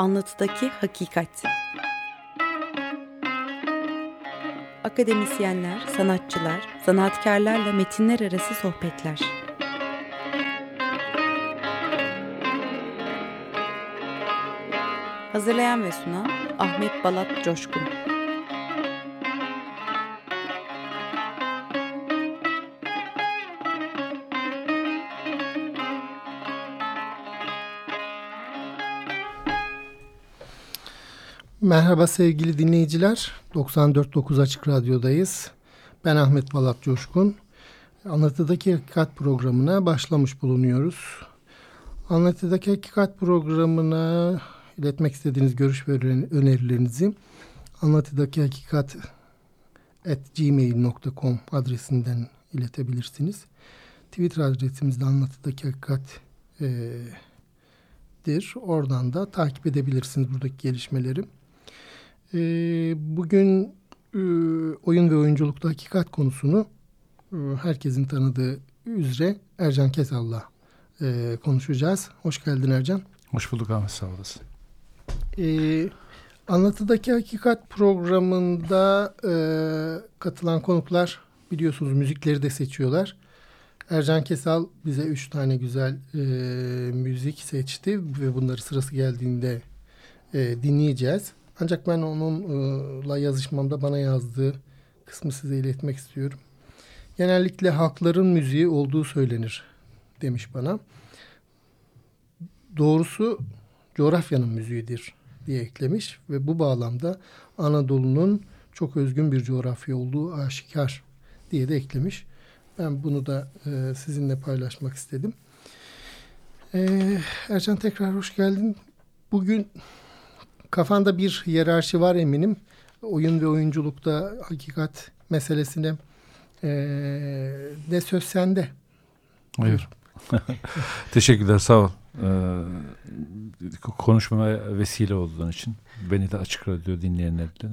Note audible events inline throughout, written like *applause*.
Anlatıdaki Hakikat Akademisyenler, sanatçılar, sanatkarlarla metinler arası sohbetler. Hazırlayan ve sunan Ahmet Balat Coşkun. Merhaba sevgili dinleyiciler. 94.9 Açık Radyo'dayız. Ben Ahmet Balat Coşkun. Anlatıdaki Hakikat programına başlamış bulunuyoruz. Anlatıdaki Hakikat programına iletmek istediğiniz görüş ve önerilerinizi anlatıdaki hakikat at gmail.com adresinden iletebilirsiniz. Twitter adresimiz de anlatıdaki hakikat e, dir. Oradan da takip edebilirsiniz buradaki gelişmeleri. E, bugün e, oyun ve oyunculukta hakikat konusunu e, herkesin tanıdığı üzere Ercan Kesal'la e, konuşacağız. Hoş geldin Ercan. Hoş bulduk Ahmet sağ olasın. E, Anlatıdaki Hakikat programında e, katılan konuklar biliyorsunuz müzikleri de seçiyorlar. Ercan Kesal bize üç tane güzel e, müzik seçti ve bunları sırası geldiğinde e, dinleyeceğiz. Ancak ben onunla yazışmamda bana yazdığı kısmı size iletmek istiyorum. Genellikle halkların müziği olduğu söylenir demiş bana. Doğrusu coğrafyanın müziğidir diye eklemiş ve bu bağlamda Anadolu'nun çok özgün bir coğrafya olduğu aşikar diye de eklemiş. Ben bunu da e, sizinle paylaşmak istedim. E, Ercan tekrar hoş geldin. Bugün kafanda bir hiyerarşi var eminim. Oyun ve oyunculukta hakikat meselesine e, ne söz sende. Hayır. *laughs* Teşekkürler sağ ol. Ee, konuşmama vesile olduğun için beni de açık radyo dinleyenlerle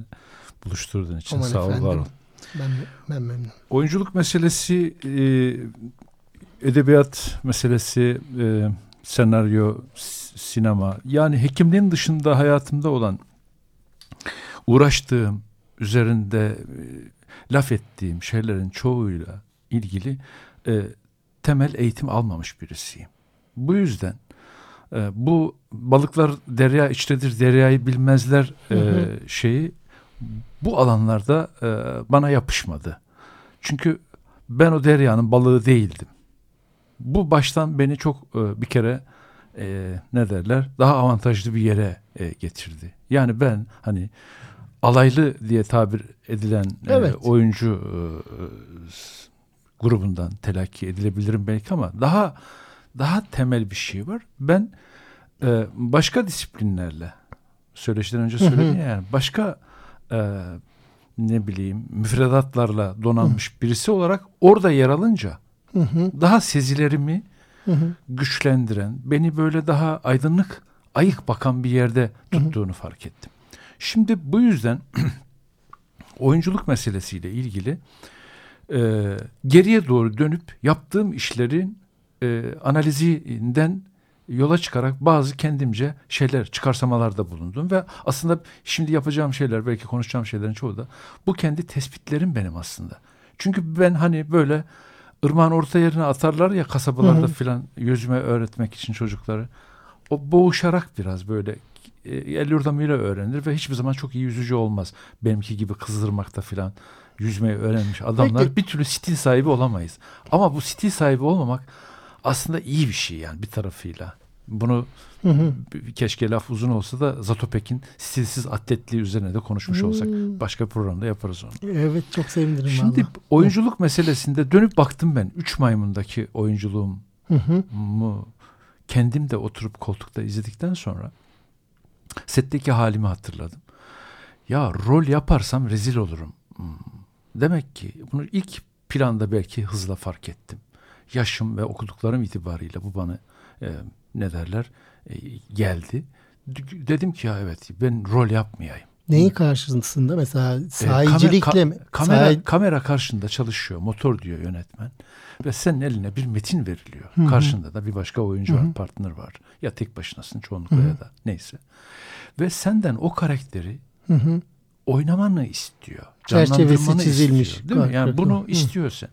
buluşturduğun için Aman sağ ol var ol. Ben, ben memnunum. Oyunculuk meselesi e, edebiyat meselesi e, senaryo sinema yani hekimliğin dışında hayatımda olan uğraştığım üzerinde e, laf ettiğim şeylerin çoğuyla ilgili e, temel eğitim almamış birisiyim. Bu yüzden e, bu balıklar derya içtedir, deryayı bilmezler e, hı hı. şeyi bu alanlarda e, bana yapışmadı. Çünkü ben o deryanın balığı değildim. Bu baştan beni çok e, bir kere e, ne derler daha avantajlı bir yere e, getirdi. Yani ben hani alaylı diye tabir edilen e, evet. e, oyuncu e, grubundan telakki edilebilirim belki ama daha daha temel bir şey var. Ben e, başka disiplinlerle söyleşiden önce söyledim yani başka e, ne bileyim müfredatlarla donanmış birisi olarak orada yer alınca daha sezilerimi hı hı. güçlendiren, beni böyle daha aydınlık, ayık bakan bir yerde tuttuğunu hı hı. fark ettim. Şimdi bu yüzden *clears throat* oyunculuk meselesiyle ilgili e, geriye doğru dönüp yaptığım işlerin e, analizinden yola çıkarak bazı kendimce şeyler, çıkarsamalarda bulundum ve aslında şimdi yapacağım şeyler, belki konuşacağım şeylerin çoğu da bu kendi tespitlerim benim aslında. Çünkü ben hani böyle ırmağın orta yerine atarlar ya kasabalarda filan yüzme öğretmek için çocukları. O boğuşarak biraz böyle e, el yordamıyla öğrenir ve hiçbir zaman çok iyi yüzücü olmaz. Benimki gibi kızdırmakta filan yüzmeyi öğrenmiş adamlar Peki. bir türlü stil sahibi olamayız. Ama bu stil sahibi olmamak aslında iyi bir şey yani bir tarafıyla. Bunu hı hı. keşke laf uzun olsa da Zatopek'in stilsiz atletliği üzerine de konuşmuş olsak. Hmm. Başka programda yaparız onu. Evet çok sevinirim Şimdi vallahi. oyunculuk meselesinde dönüp baktım ben. Üç maymundaki oyunculuğumu hı hı. kendim de oturup koltukta izledikten sonra setteki halimi hatırladım. Ya rol yaparsam rezil olurum. Hmm. Demek ki bunu ilk planda belki hızla fark ettim yaşım ve okuduklarım itibariyle bu bana e, ne derler e, geldi. Dedim ki ya evet ben rol yapmayayım. Neyin karşısında mesela sahicilikle e, kamera, sahi... kamera karşında çalışıyor. Motor diyor yönetmen. Ve senin eline bir metin veriliyor. Hı-hı. Karşında da bir başka oyuncu Hı-hı. var, partner var. Ya tek başınasın çoğunlukla Hı-hı. ya da neyse. Ve senden o karakteri Hı-hı. oynamanı istiyor. Çerçevesi çizilmiş. Istiyor, değil mi? Yani bunu Hı-hı. istiyorsa.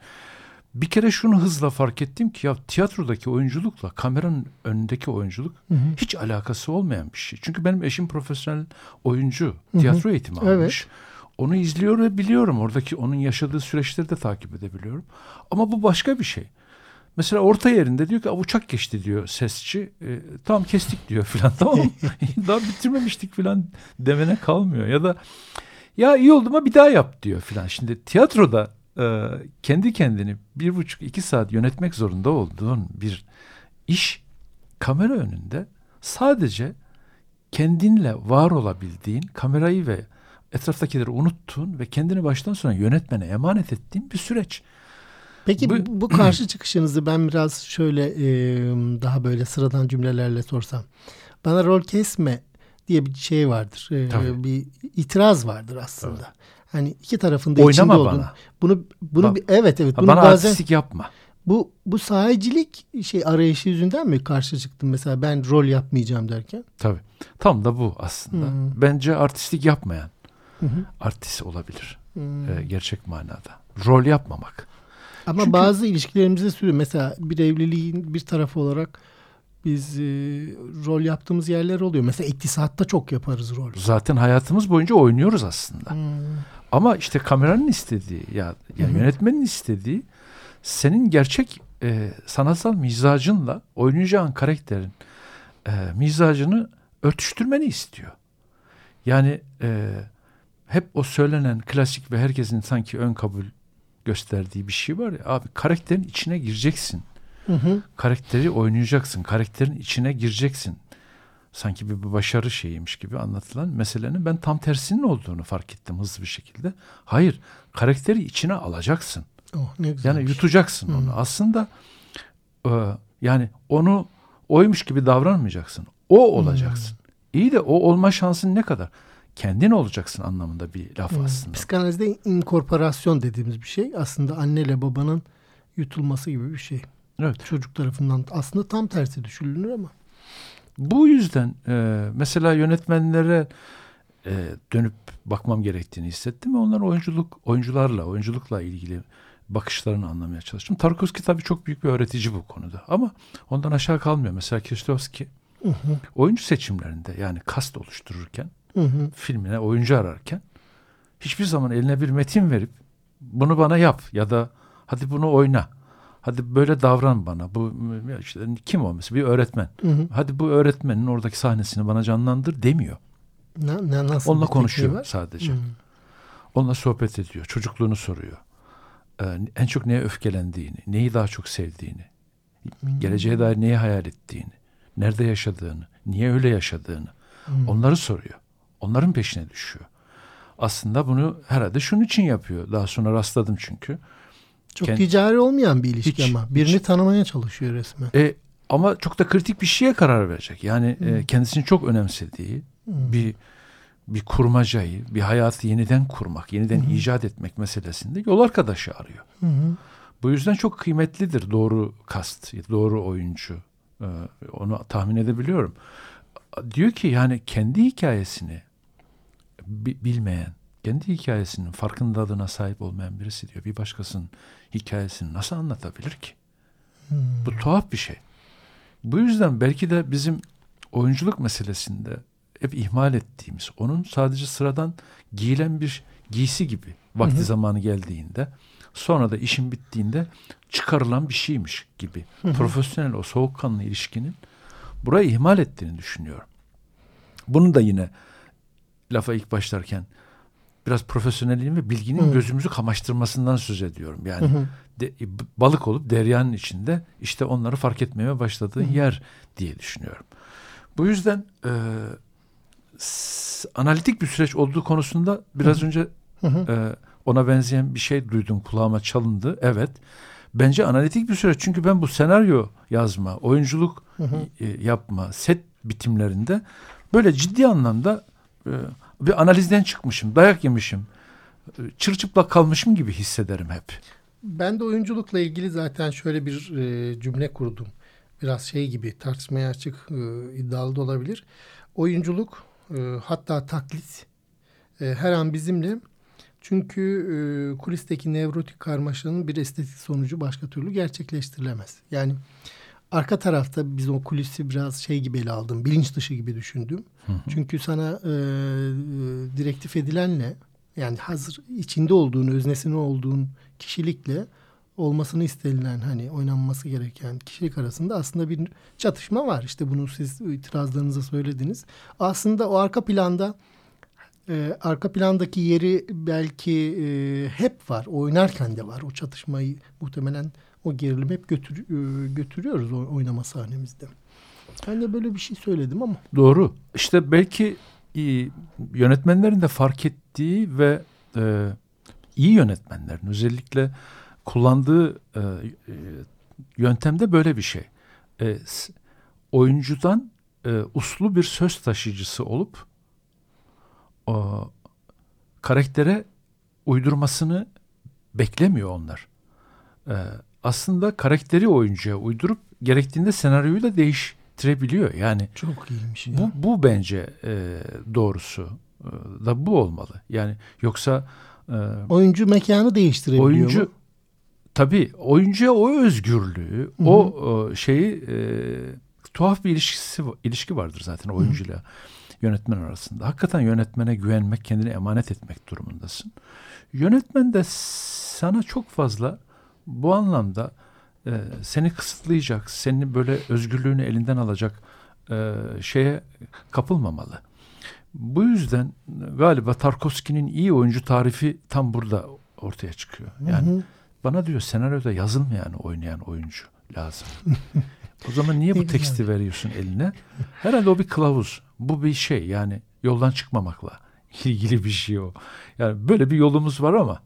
Bir kere şunu hızla fark ettim ki ya tiyatrodaki oyunculukla kameranın önündeki oyunculuk hı hı. hiç alakası olmayan bir şey. Çünkü benim eşim profesyonel oyuncu, tiyatro hı hı. eğitimi evet. almış. Onu izliyor ve biliyorum. Oradaki onun yaşadığı süreçleri de takip edebiliyorum. Ama bu başka bir şey. Mesela orta yerinde diyor ki uçak geçti diyor sesçi. E, tamam kestik diyor filan *laughs* tamam *laughs* Daha bitirmemiştik filan demene kalmıyor. Ya da ya iyi oldu mu bir daha yap diyor filan. Şimdi tiyatroda e, kendi kendini bir buçuk iki saat yönetmek zorunda olduğun bir iş kamera önünde sadece kendinle var olabildiğin kamerayı ve etraftakileri unuttuğun ve kendini baştan sona yönetmene emanet ettiğin bir süreç. Peki bu, bu karşı çıkışınızı ben biraz şöyle e, daha böyle sıradan cümlelerle sorsam. Bana rol kesme diye bir şey vardır. E, bir itiraz vardır aslında. Tabii. Hani iki tarafında Oynama içinde olduğunu. Bana. Bunu bunu Bak, evet evet bunu bana bazen artistik yapma. Bu bu sahicilik şey arayışı yüzünden mi karşı çıktın mesela ben rol yapmayacağım derken? Tabii. Tam da bu aslında. Hmm. Bence artistik yapmayan hı artist olabilir. Hmm. E, gerçek manada. Rol yapmamak. Ama Çünkü, bazı ilişkilerimizde sürüyor. Mesela bir evliliğin bir tarafı olarak biz e, rol yaptığımız yerler oluyor. Mesela iktisatta çok yaparız rol. Zaten hayatımız boyunca oynuyoruz aslında. Hmm. Ama işte kameranın istediği ya yani Hı-hı. yönetmenin istediği senin gerçek e, sanatsal mizacınla oynayacağın karakterin e, mizacını örtüştürmeni istiyor. Yani e, hep o söylenen klasik ve herkesin sanki ön kabul gösterdiği bir şey var ya abi karakterin içine gireceksin. Hı hı. Karakteri oynayacaksın. Karakterin içine gireceksin sanki bir, başarı şeyiymiş gibi anlatılan meselenin ben tam tersinin olduğunu fark ettim hızlı bir şekilde. Hayır, karakteri içine alacaksın. Oh, ne yani yutacaksın hmm. onu. Aslında e, yani onu oymuş gibi davranmayacaksın. O olacaksın. Hmm. İyi de o olma şansın ne kadar? Kendin olacaksın anlamında bir laf hmm. aslında. Psikanalizde inkorporasyon dediğimiz bir şey aslında anneyle babanın yutulması gibi bir şey. Evet. Çocuk tarafından aslında tam tersi düşünülür ama. Bu yüzden e, mesela yönetmenlere e, dönüp bakmam gerektiğini hissettim ve onların oyunculuk oyuncularla, oyunculukla ilgili bakışlarını anlamaya çalıştım. Tarkovski tabii çok büyük bir öğretici bu konuda ama ondan aşağı kalmıyor. Mesela hı hı. oyuncu seçimlerinde yani kast oluştururken hı hı. filmine oyuncu ararken hiçbir zaman eline bir metin verip bunu bana yap ya da hadi bunu oyna Hadi böyle davran bana. Bu işte kim o mesela bir öğretmen. Hı hı. Hadi bu öğretmenin oradaki sahnesini bana canlandır demiyor. Ne, ne, nasıl Onunla konuşuyor var? sadece. Hı. Onunla sohbet ediyor. Çocukluğunu soruyor. Ee, en çok neye öfkelendiğini, neyi daha çok sevdiğini, hı. geleceğe dair neyi hayal ettiğini, nerede yaşadığını, niye öyle yaşadığını. Hı. Onları soruyor. Onların peşine düşüyor. Aslında bunu herhalde şunun için yapıyor. Daha sonra rastladım çünkü. Çok Kend... ticari olmayan bir ilişki hiç, ama. Birini hiç. tanımaya çalışıyor resmen. E, ama çok da kritik bir şeye karar verecek. Yani hmm. e, kendisini çok önemsediği hmm. bir bir kurmacayı, bir hayatı yeniden kurmak, yeniden hmm. icat etmek meselesinde yol arkadaşı arıyor. Hmm. Bu yüzden çok kıymetlidir doğru kast, doğru oyuncu. Ee, onu tahmin edebiliyorum. Diyor ki yani kendi hikayesini bilmeyen, kendi hikayesinin farkındalığına sahip olmayan birisi diyor. Bir başkasının hikayesini nasıl anlatabilir ki? Hmm. Bu tuhaf bir şey. Bu yüzden belki de bizim oyunculuk meselesinde hep ihmal ettiğimiz, onun sadece sıradan giyilen bir giysi gibi vakti hı hı. zamanı geldiğinde, sonra da işin bittiğinde çıkarılan bir şeymiş gibi. Hı hı. Profesyonel o soğukkanlı ilişkinin burayı ihmal ettiğini düşünüyorum. Bunu da yine lafa ilk başlarken biraz profesyonelliğin ve bilginin hı. gözümüzü kamaştırmasından söz ediyorum. Yani hı. De, balık olup deryanın içinde işte onları fark etmeye başladığı hı. yer diye düşünüyorum. Bu yüzden e, analitik bir süreç olduğu konusunda biraz hı. önce. E, ona benzeyen bir şey duydum kulağıma çalındı. Evet. Bence analitik bir süreç. Çünkü ben bu senaryo yazma, oyunculuk hı. E, yapma, set bitimlerinde böyle ciddi anlamda e, Bir analizden çıkmışım, dayak yemişim. Çırçıplak kalmışım gibi hissederim hep. Ben de oyunculukla ilgili zaten şöyle bir e, cümle kurdum. Biraz şey gibi tartışmaya açık e, iddialı da olabilir. Oyunculuk e, hatta taklit e, her an bizimle. Çünkü e, kulisteki nevrotik karmaşanın bir estetik sonucu başka türlü gerçekleştirilemez. Yani arka tarafta biz o kulisi biraz şey gibi ele aldım. Bilinç dışı gibi düşündüm. Hı hı. Çünkü sana e, direktif edilenle yani hazır içinde olduğun, öznesinin olduğun kişilikle olmasını istenilen hani oynanması gereken kişilik arasında aslında bir çatışma var. İşte bunu siz itirazlarınızı söylediniz. Aslında o arka planda e, arka plandaki yeri belki e, hep var. Oynarken de var. O çatışmayı muhtemelen o gerilim hep götür, e, götürüyoruz oynama sahnemizde. Ben de böyle bir şey söyledim ama. Doğru. İşte belki e, yönetmenlerin de fark ettiği ve e, iyi yönetmenlerin özellikle kullandığı e, e, yöntemde böyle bir şey. E, oyuncudan e, uslu bir söz taşıyıcısı olup o, karaktere uydurmasını beklemiyor onlar. E, aslında karakteri oyuncuya uydurup gerektiğinde senaryoyu da değiştirebiliyor. Yani çok iyiymiş. Ya. Bu bu bence e, doğrusu e, da bu olmalı. Yani yoksa e, oyuncu mekanı değiştirebiliyor oyuncu, mu? Tabii oyuncuya o özgürlüğü, Hı-hı. o şeyi e, tuhaf bir ilişkisi ilişki vardır zaten oyuncuyla Hı-hı. yönetmen arasında. Hakikaten yönetmene güvenmek, kendini emanet etmek durumundasın. Yönetmen de sana çok fazla bu anlamda e, seni kısıtlayacak, seni böyle özgürlüğünü elinden alacak e, şeye kapılmamalı. Bu yüzden galiba Tarkovski'nin iyi oyuncu tarifi tam burada ortaya çıkıyor. Yani hı hı. bana diyor senaryoda yazılmayan oynayan oyuncu lazım. o zaman niye bu *laughs* teksti veriyorsun eline? Herhalde o bir kılavuz. Bu bir şey yani yoldan çıkmamakla ilgili bir şey o. Yani böyle bir yolumuz var ama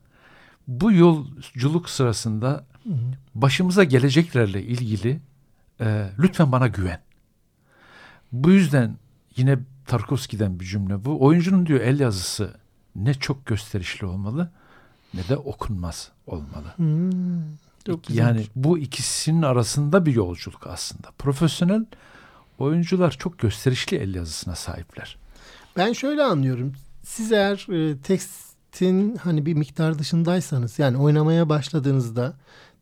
bu yolculuk sırasında başımıza geleceklerle ilgili e, lütfen bana güven. Bu yüzden yine Tarkovski'den bir cümle bu. Oyuncunun diyor el yazısı ne çok gösterişli olmalı ne de okunmaz olmalı. Hmm, çok yani bu ikisinin arasında bir yolculuk aslında. Profesyonel oyuncular çok gösterişli el yazısına sahipler. Ben şöyle anlıyorum. Siz eğer e, tekstin hani bir miktar dışındaysanız yani oynamaya başladığınızda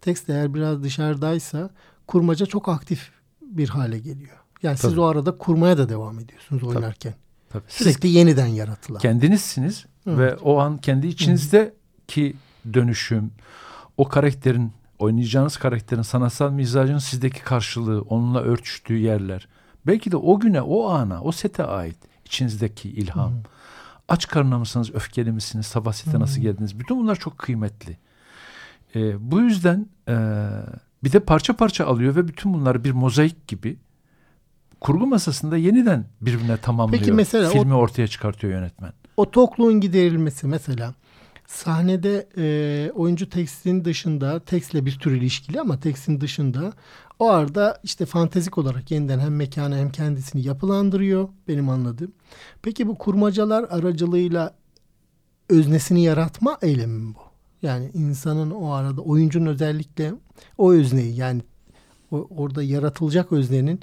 tekst eğer biraz dışarıdaysa kurmaca çok aktif bir hale geliyor. Yani Tabii. siz o arada kurmaya da devam ediyorsunuz oynarken. Tabii. Tabii. Sürekli siz yeniden yaratılan. Kendinizsiniz evet. ve o an kendi içinizdeki dönüşüm, o karakterin, oynayacağınız karakterin sanatsal mizacının sizdeki karşılığı, onunla örtüştüğü yerler. Belki de o güne, o ana, o sete ait içinizdeki ilham. Hı. Aç karnına mısınız, öfkeli misiniz, sabah sete nasıl geldiniz? Bütün bunlar çok kıymetli. Ee, bu yüzden e, bir de parça parça alıyor ve bütün bunları bir mozaik gibi kurgu masasında yeniden birbirine tamamlıyor. Peki mesela filmi o, ortaya çıkartıyor yönetmen. O tokluğun giderilmesi mesela sahnede e, oyuncu tekstin dışında tekstle bir tür ilişkili ama tekstin dışında o arada işte fantezik olarak yeniden hem mekanı hem kendisini yapılandırıyor benim anladığım. Peki bu kurmacalar aracılığıyla öznesini yaratma eylemi mi bu? Yani insanın o arada oyuncunun özellikle o özneyi yani o, orada yaratılacak öznenin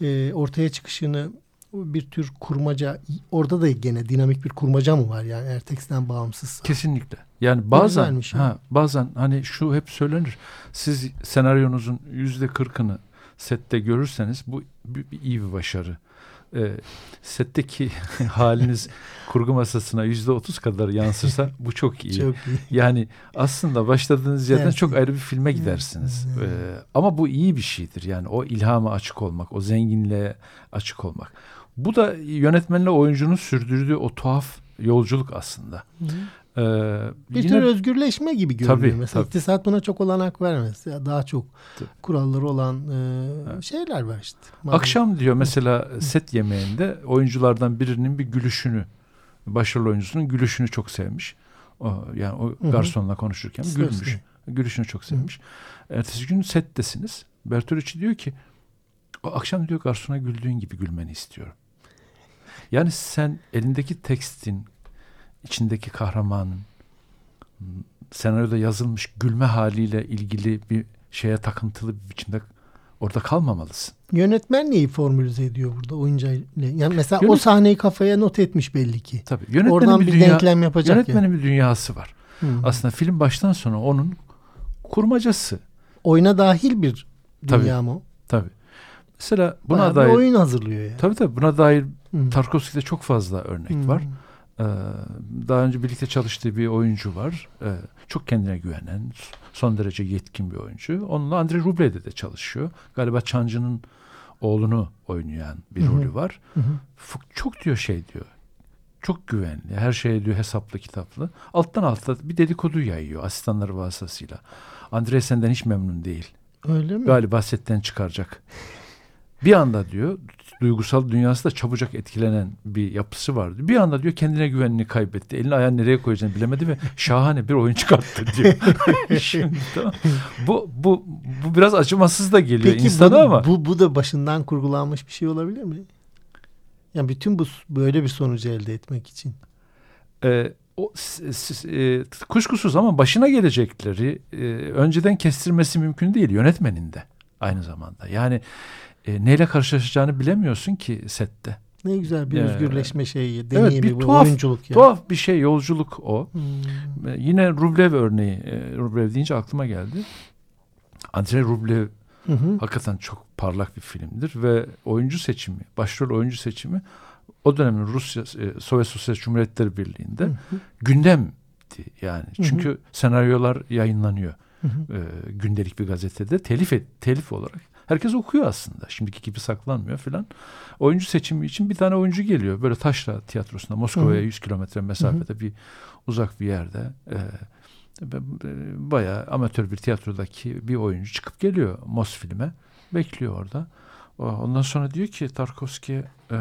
e, ortaya çıkışını bir tür kurmaca orada da gene dinamik bir kurmaca mı var yani Ertex'ten bağımsız? Kesinlikle. Yani bazen ha, bazen hani şu hep söylenir. Siz senaryonuzun yüzde kırkını sette görürseniz bu bir, iyi bir başarı e, setteki *laughs* haliniz *laughs* kurgu masasına yüzde otuz kadar yansırsa bu çok iyi. *laughs* çok iyi. Yani aslında başladığınız yerden evet. çok ayrı bir filme gidersiniz. Evet. Ee, ama bu iyi bir şeydir. Yani o ilhama açık olmak, o zenginliğe açık olmak. Bu da yönetmenle oyuncunun sürdürdüğü o tuhaf yolculuk aslında. Hı. Ee, bir yine, tür özgürleşme gibi görünüyor. Tabii, Mesela tabii. iktisat buna çok olanak vermez. Ya daha çok tabii. kuralları olan e, evet. şeyler var işte. Malum. Akşam diyor mesela set yemeğinde oyunculardan birinin bir gülüşünü, başarılı oyuncusunun gülüşünü çok sevmiş. O, yani o garsonla konuşurken Hı-hı. gülmüş. Gülüşünü çok sevmiş. Hı-hı. Ertesi gün settesiniz. Bertolucci diyor ki o akşam diyor garsona güldüğün gibi gülmeni istiyorum. Yani sen elindeki tekstin içindeki kahramanın senaryoda yazılmış gülme haliyle ilgili bir şeye takıntılı bir biçimde orada kalmamalısın. Yönetmen neyi formülize ediyor burada oyuncuyla? Yani mesela Yönet... o sahneyi kafaya not etmiş belli ki. Tabii. Yönetmenin Oradan bir, bir dünya, denklem yapacak. Yönetmenin yani. bir dünyası var. Hmm. Aslında film baştan sona onun kurmacası. Oyuna dahil bir dünya tabii, mı? Tabii. Mesela buna Bayağı dair... Oyun hazırlıyor yani. Tabii tabii. Buna dair hmm. Tarkovski'de çok fazla örnek hmm. var. Ee, daha önce birlikte çalıştığı bir oyuncu var. Ee, çok kendine güvenen, son derece yetkin bir oyuncu. Onunla Andrei Ruble'de de çalışıyor. Galiba Çancı'nın oğlunu oynayan bir Hı-hı. rolü var. Hı-hı. Çok diyor şey diyor. Çok güvenli. Her şey diyor hesaplı kitaplı. Alttan alta bir dedikodu yayıyor asistanları vasıtasıyla. Andrei senden hiç memnun değil. Öyle mi? Galiba setten çıkaracak. Bir anda diyor duygusal dünyası da çabucak etkilenen bir yapısı vardı. Bir anda diyor kendine güvenini kaybetti. Elini ayağını nereye koyacağını bilemedi ve *laughs* şahane bir oyun çıkarttı diyor. *laughs* *laughs* Şimdi tamam. Bu bu bu biraz acımasız da geliyor Peki, insana bu, ama. Bu bu da başından kurgulanmış bir şey olabilir mi? Yani bütün bu böyle bir sonucu elde etmek için. Ee, o e, kuşkusuz ama başına gelecekleri e, önceden kestirmesi mümkün değil yönetmenin de aynı zamanda. Yani e, neyle karşılaşacağını bilemiyorsun ki sette. Ne güzel bir ee, özgürleşme şeyi, deneyimi, evet, bir tuhaf, oyunculuk. Yani. Tuhaf bir şey, yolculuk o. Hmm. E, yine Rublev örneği, e, Rublev deyince aklıma geldi. Andrei Rublev hı hı. hakikaten çok parlak bir filmdir ve oyuncu seçimi, başrol oyuncu seçimi o dönemin Rusya, e, Sovyet Sosyalist Cumhuriyetleri Birliği'nde hı hı. gündemdi yani. Çünkü hı hı. senaryolar yayınlanıyor. Hı hı. E, gündelik bir gazetede telif et, telif olarak Herkes okuyor aslında. Şimdiki gibi saklanmıyor filan. Oyuncu seçimi için bir tane oyuncu geliyor. Böyle Taşra tiyatrosunda Moskova'ya 100 kilometre mesafede Hı-hı. bir uzak bir yerde. E, bayağı amatör bir tiyatrodaki bir oyuncu çıkıp geliyor Mos filme. Bekliyor orada. Ondan sonra diyor ki Tarkovski e,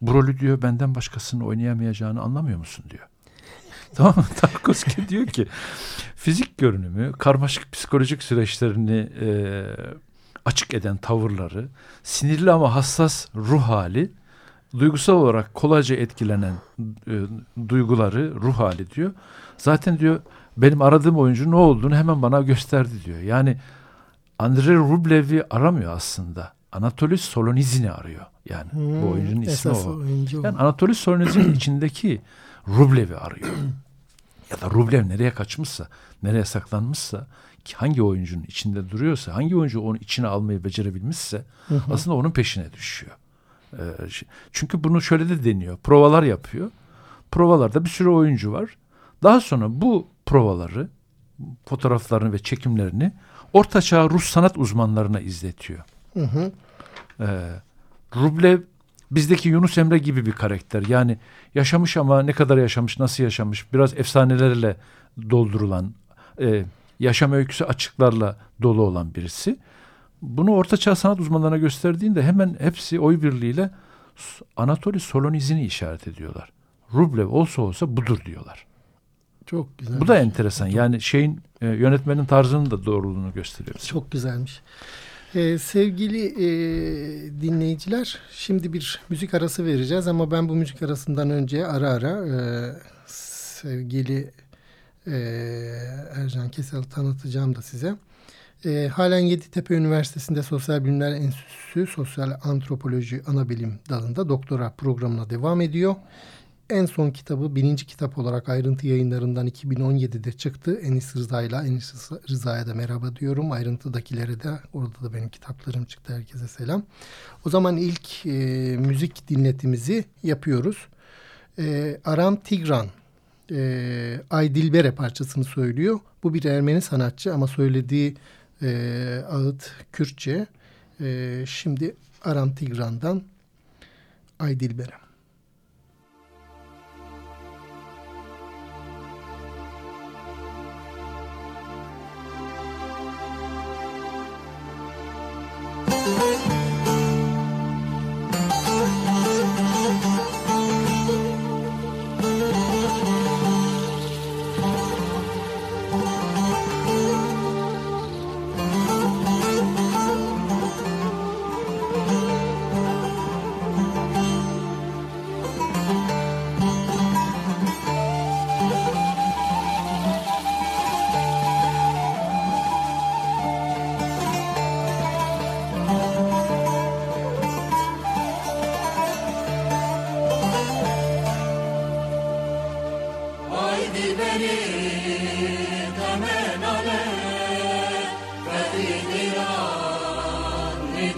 bu rolü diyor benden başkasının oynayamayacağını anlamıyor musun diyor. *laughs* tamam mı? Tarkovski diyor ki fizik görünümü, karmaşık psikolojik süreçlerini e, açık eden tavırları, sinirli ama hassas ruh hali, duygusal olarak kolayca etkilenen e, duyguları, ruh hali diyor. Zaten diyor benim aradığım oyuncu ne olduğunu hemen bana gösterdi diyor. Yani Andrei Rublev'i aramıyor aslında. Anatoly Solonizin'i arıyor. Yani hmm, bu oyuncunun ismi o. Oyuncu. Yani Anatoly Solonizin'in *clears throat* içindeki Rublev'i arıyor. ya da Rublev nereye kaçmışsa, nereye saklanmışsa hangi oyuncunun içinde duruyorsa, hangi oyuncu onu içine almayı becerebilmişse hı hı. aslında onun peşine düşüyor. Ee, çünkü bunu şöyle de deniyor. Provalar yapıyor. Provalarda bir sürü oyuncu var. Daha sonra bu provaları, fotoğraflarını ve çekimlerini ortaçağ Rus sanat uzmanlarına izletiyor. Hı hı. Ee, Rublev bizdeki Yunus Emre gibi bir karakter. Yani yaşamış ama ne kadar yaşamış, nasıl yaşamış, biraz efsanelerle doldurulan, e, yaşam öyküsü açıklarla dolu olan birisi. Bunu ortaçağ sanat uzmanlarına gösterdiğinde hemen hepsi oy birliğiyle Anatoly Soloniz'ini işaret ediyorlar. Rublev olsa olsa budur diyorlar. Çok güzel. Bu da enteresan. Yani şeyin e, yönetmenin tarzının da doğruluğunu gösteriyor. Çok güzelmiş. Ee, sevgili e, dinleyiciler, şimdi bir müzik arası vereceğiz ama ben bu müzik arasından önce ara ara e, sevgili e, Ercan Kesel tanıtacağım da size. E, halen Yeditepe Üniversitesi'nde Sosyal Bilimler Enstitüsü Sosyal Antropoloji Anabilim dalında doktora programına devam ediyor. En son kitabı birinci kitap olarak ayrıntı yayınlarından 2017'de çıktı. Enis Rıza'yla Enis Rıza'ya da merhaba diyorum. Ayrıntıdakilere de orada da benim kitaplarım çıktı. Herkese selam. O zaman ilk e, müzik dinletimizi yapıyoruz. E, Aram Tigran e, Ay Dilbere parçasını söylüyor. Bu bir Ermeni sanatçı ama söylediği e, ağıt Kürtçe. E, şimdi Aram Tigran'dan Ay Dilbere.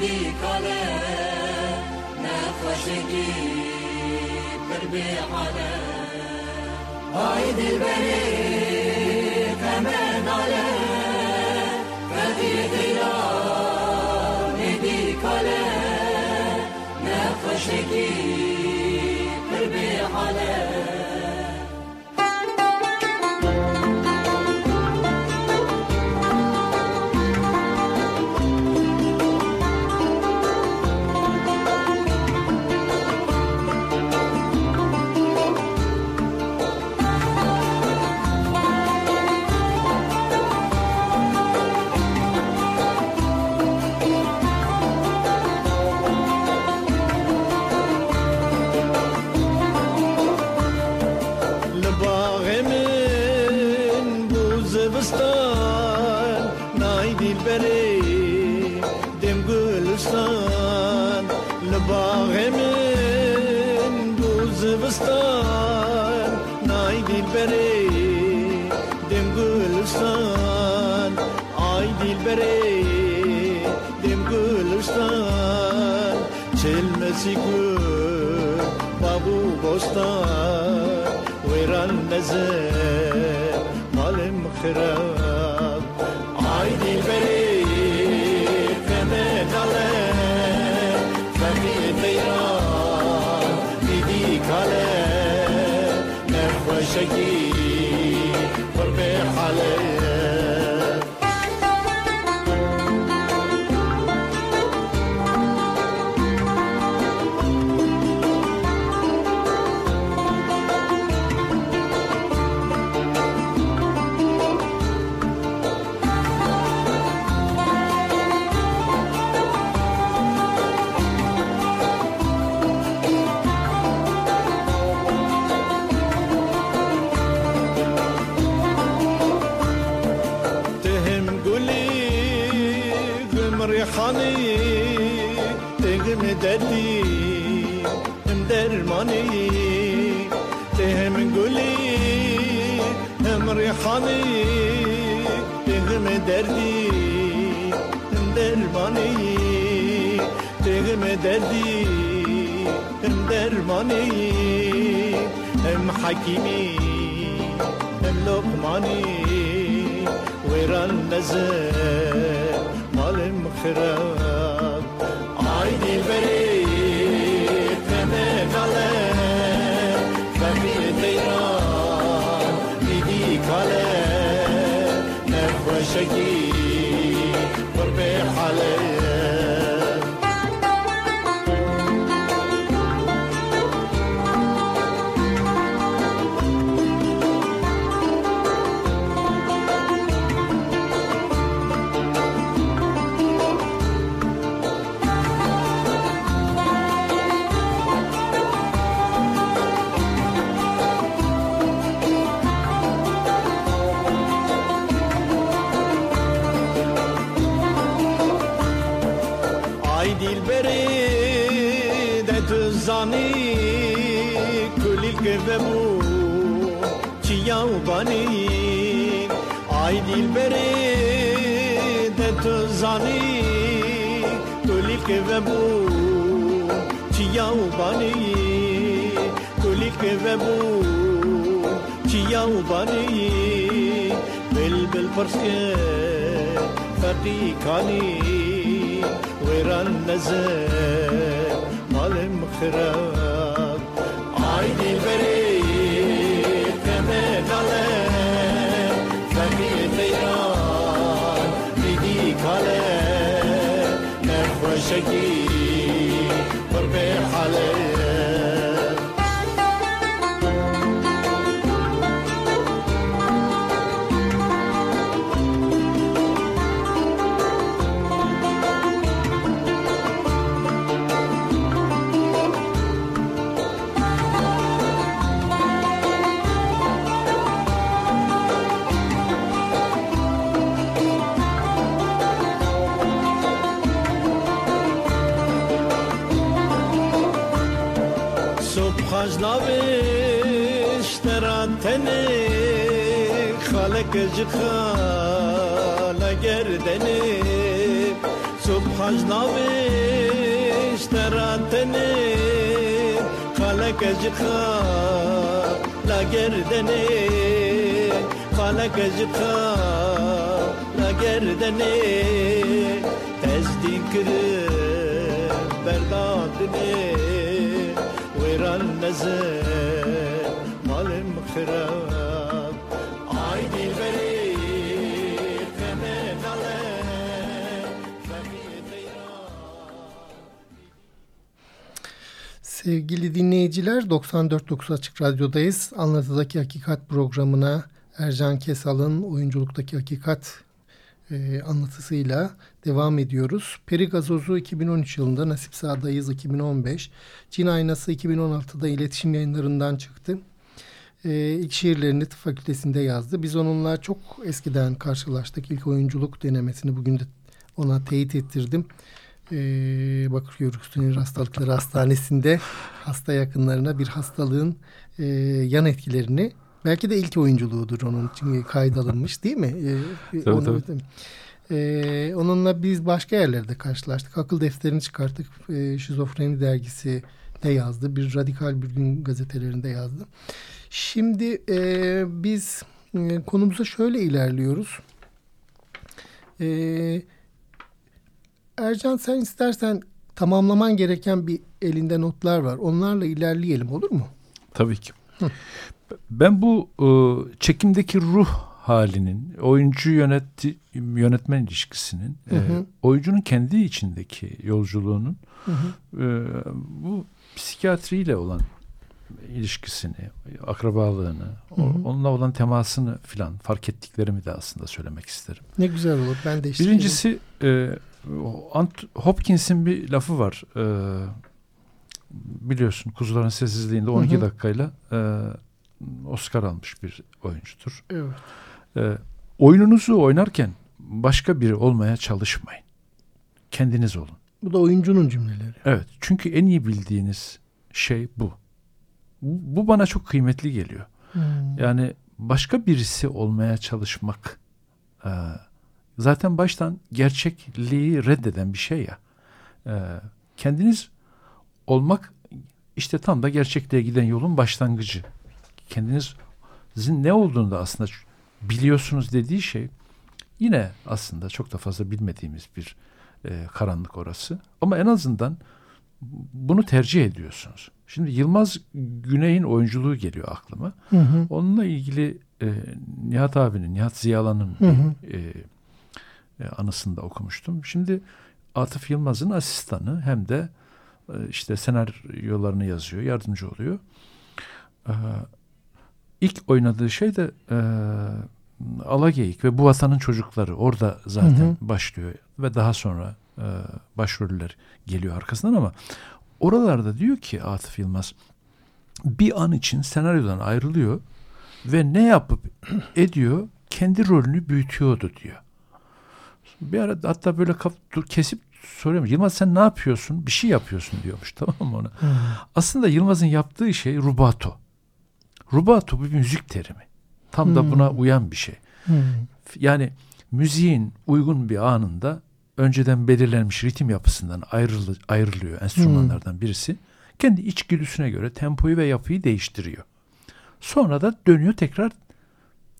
نديكالي نفشكي بربي على عيد البريد كمان على فدي غيار نديكالي نفشكي nezer malim khirab ay dilberi feme dale femi teyra didi kale. Qurbi دردي درماني تغم دردي درماني ام حكيمي ام لقماني ويران نزل مالم خراب عيني البريد شقيق بربيح عليه bel perske fati kani veran nazer حالم خراب عيدي البريد كمان على فمي طيران بيديك على نفوى خجلاوش تران تنه خالق جخال گردنه صبحش ناویش ترانتنه خالک جخا لگردنه خالک جخا لگردنه تزدین کرد بردادنه ویران نزد مال مخرب آی دلبری کمه ناله Sevgili dinleyiciler 94.9 Açık Radyo'dayız. Anlatıdaki Hakikat programına Ercan Kesal'ın oyunculuktaki hakikat e, anlatısıyla devam ediyoruz. Peri Gazozu 2013 yılında, Nasip Sağdayız 2015, Cin Aynası 2016'da iletişim yayınlarından çıktı. E, ilk şiirlerini tıp fakültesinde yazdı. Biz onunla çok eskiden karşılaştık. İlk oyunculuk denemesini bugün de ona teyit ettirdim. Ee, Bakırköy Sinir Hastalıkları Hastanesi'nde hasta yakınlarına bir hastalığın e, yan etkilerini belki de ilk oyunculuğudur onun için kaydalınmış değil mi? Ee, Tabii, onu- tabii. Ee, onunla biz başka yerlerde karşılaştık. Akıl defterini çıkarttık. Ee, Şizofreni dergisi de yazdı. Bir radikal bir gün gazetelerinde yazdı. Şimdi e, biz e, konumuza şöyle ilerliyoruz. Eee Ercan sen istersen tamamlaman gereken bir elinde notlar var. Onlarla ilerleyelim olur mu? Tabii ki. Ben bu e, çekimdeki ruh halinin, oyuncu yönetti, yönetmen ilişkisinin, Hı hı. e, oyuncunun kendi içindeki yolculuğunun e, bu psikiyatriyle olan ilişkisini, akrabalığını, Hı hı. onunla olan temasını filan fark ettiklerimi de aslında söylemek isterim. Ne güzel olur. Ben de eşlik Birincisi e, Hopkins'in bir lafı var. E, biliyorsun Kuzuların Sessizliği'nde 12 Hı hı. dakikayla e, Oscar almış bir oyuncudur. Evet. E, oyununuzu oynarken başka biri olmaya çalışmayın. Kendiniz olun. Bu da oyuncunun cümleleri. Evet. Çünkü en iyi bildiğiniz şey bu. Bu bu bana çok kıymetli geliyor. Hmm. Yani başka birisi olmaya çalışmak e, zaten baştan gerçekliği reddeden bir şey ya. E, kendiniz olmak işte tam da gerçekliğe giden yolun başlangıcı. Kendinizin ne olduğunu da aslında biliyorsunuz dediği şey yine aslında çok da fazla bilmediğimiz bir e, karanlık orası. Ama en azından bunu tercih ediyorsunuz. Şimdi Yılmaz Güney'in oyunculuğu geliyor aklıma. Hı hı. Onunla ilgili e, Nihat abinin, Nihat Ziyalan'ın e, e, anısında okumuştum. Şimdi Atıf Yılmaz'ın asistanı hem de işte senaryolarını yazıyor, yardımcı oluyor. E, ilk oynadığı şey de e, Alageyik ve Bu Vatanın Çocukları. Orada zaten Hı hı. başlıyor ve daha sonra e, başroller geliyor arkasından ama oralarda diyor ki Atıf Yılmaz bir an için senaryodan ayrılıyor ve ne yapıp *clears throat* ediyor kendi rolünü büyütüyordu diyor. Bir ara hatta böyle kesip soruyorum. Yılmaz sen ne yapıyorsun? Bir şey yapıyorsun diyormuş *laughs* tamam mı ona? Aslında Yılmaz'ın yaptığı şey rubato. Rubato bir müzik terimi. Tam da Hmm. buna uyan bir şey. Hı. Yani müziğin uygun bir anında önceden belirlenmiş ritim yapısından ayrılı, ayrılıyor enstrümanlardan birisi. Kendi içgüdüsüne göre tempoyu ve yapıyı değiştiriyor. Sonra da dönüyor tekrar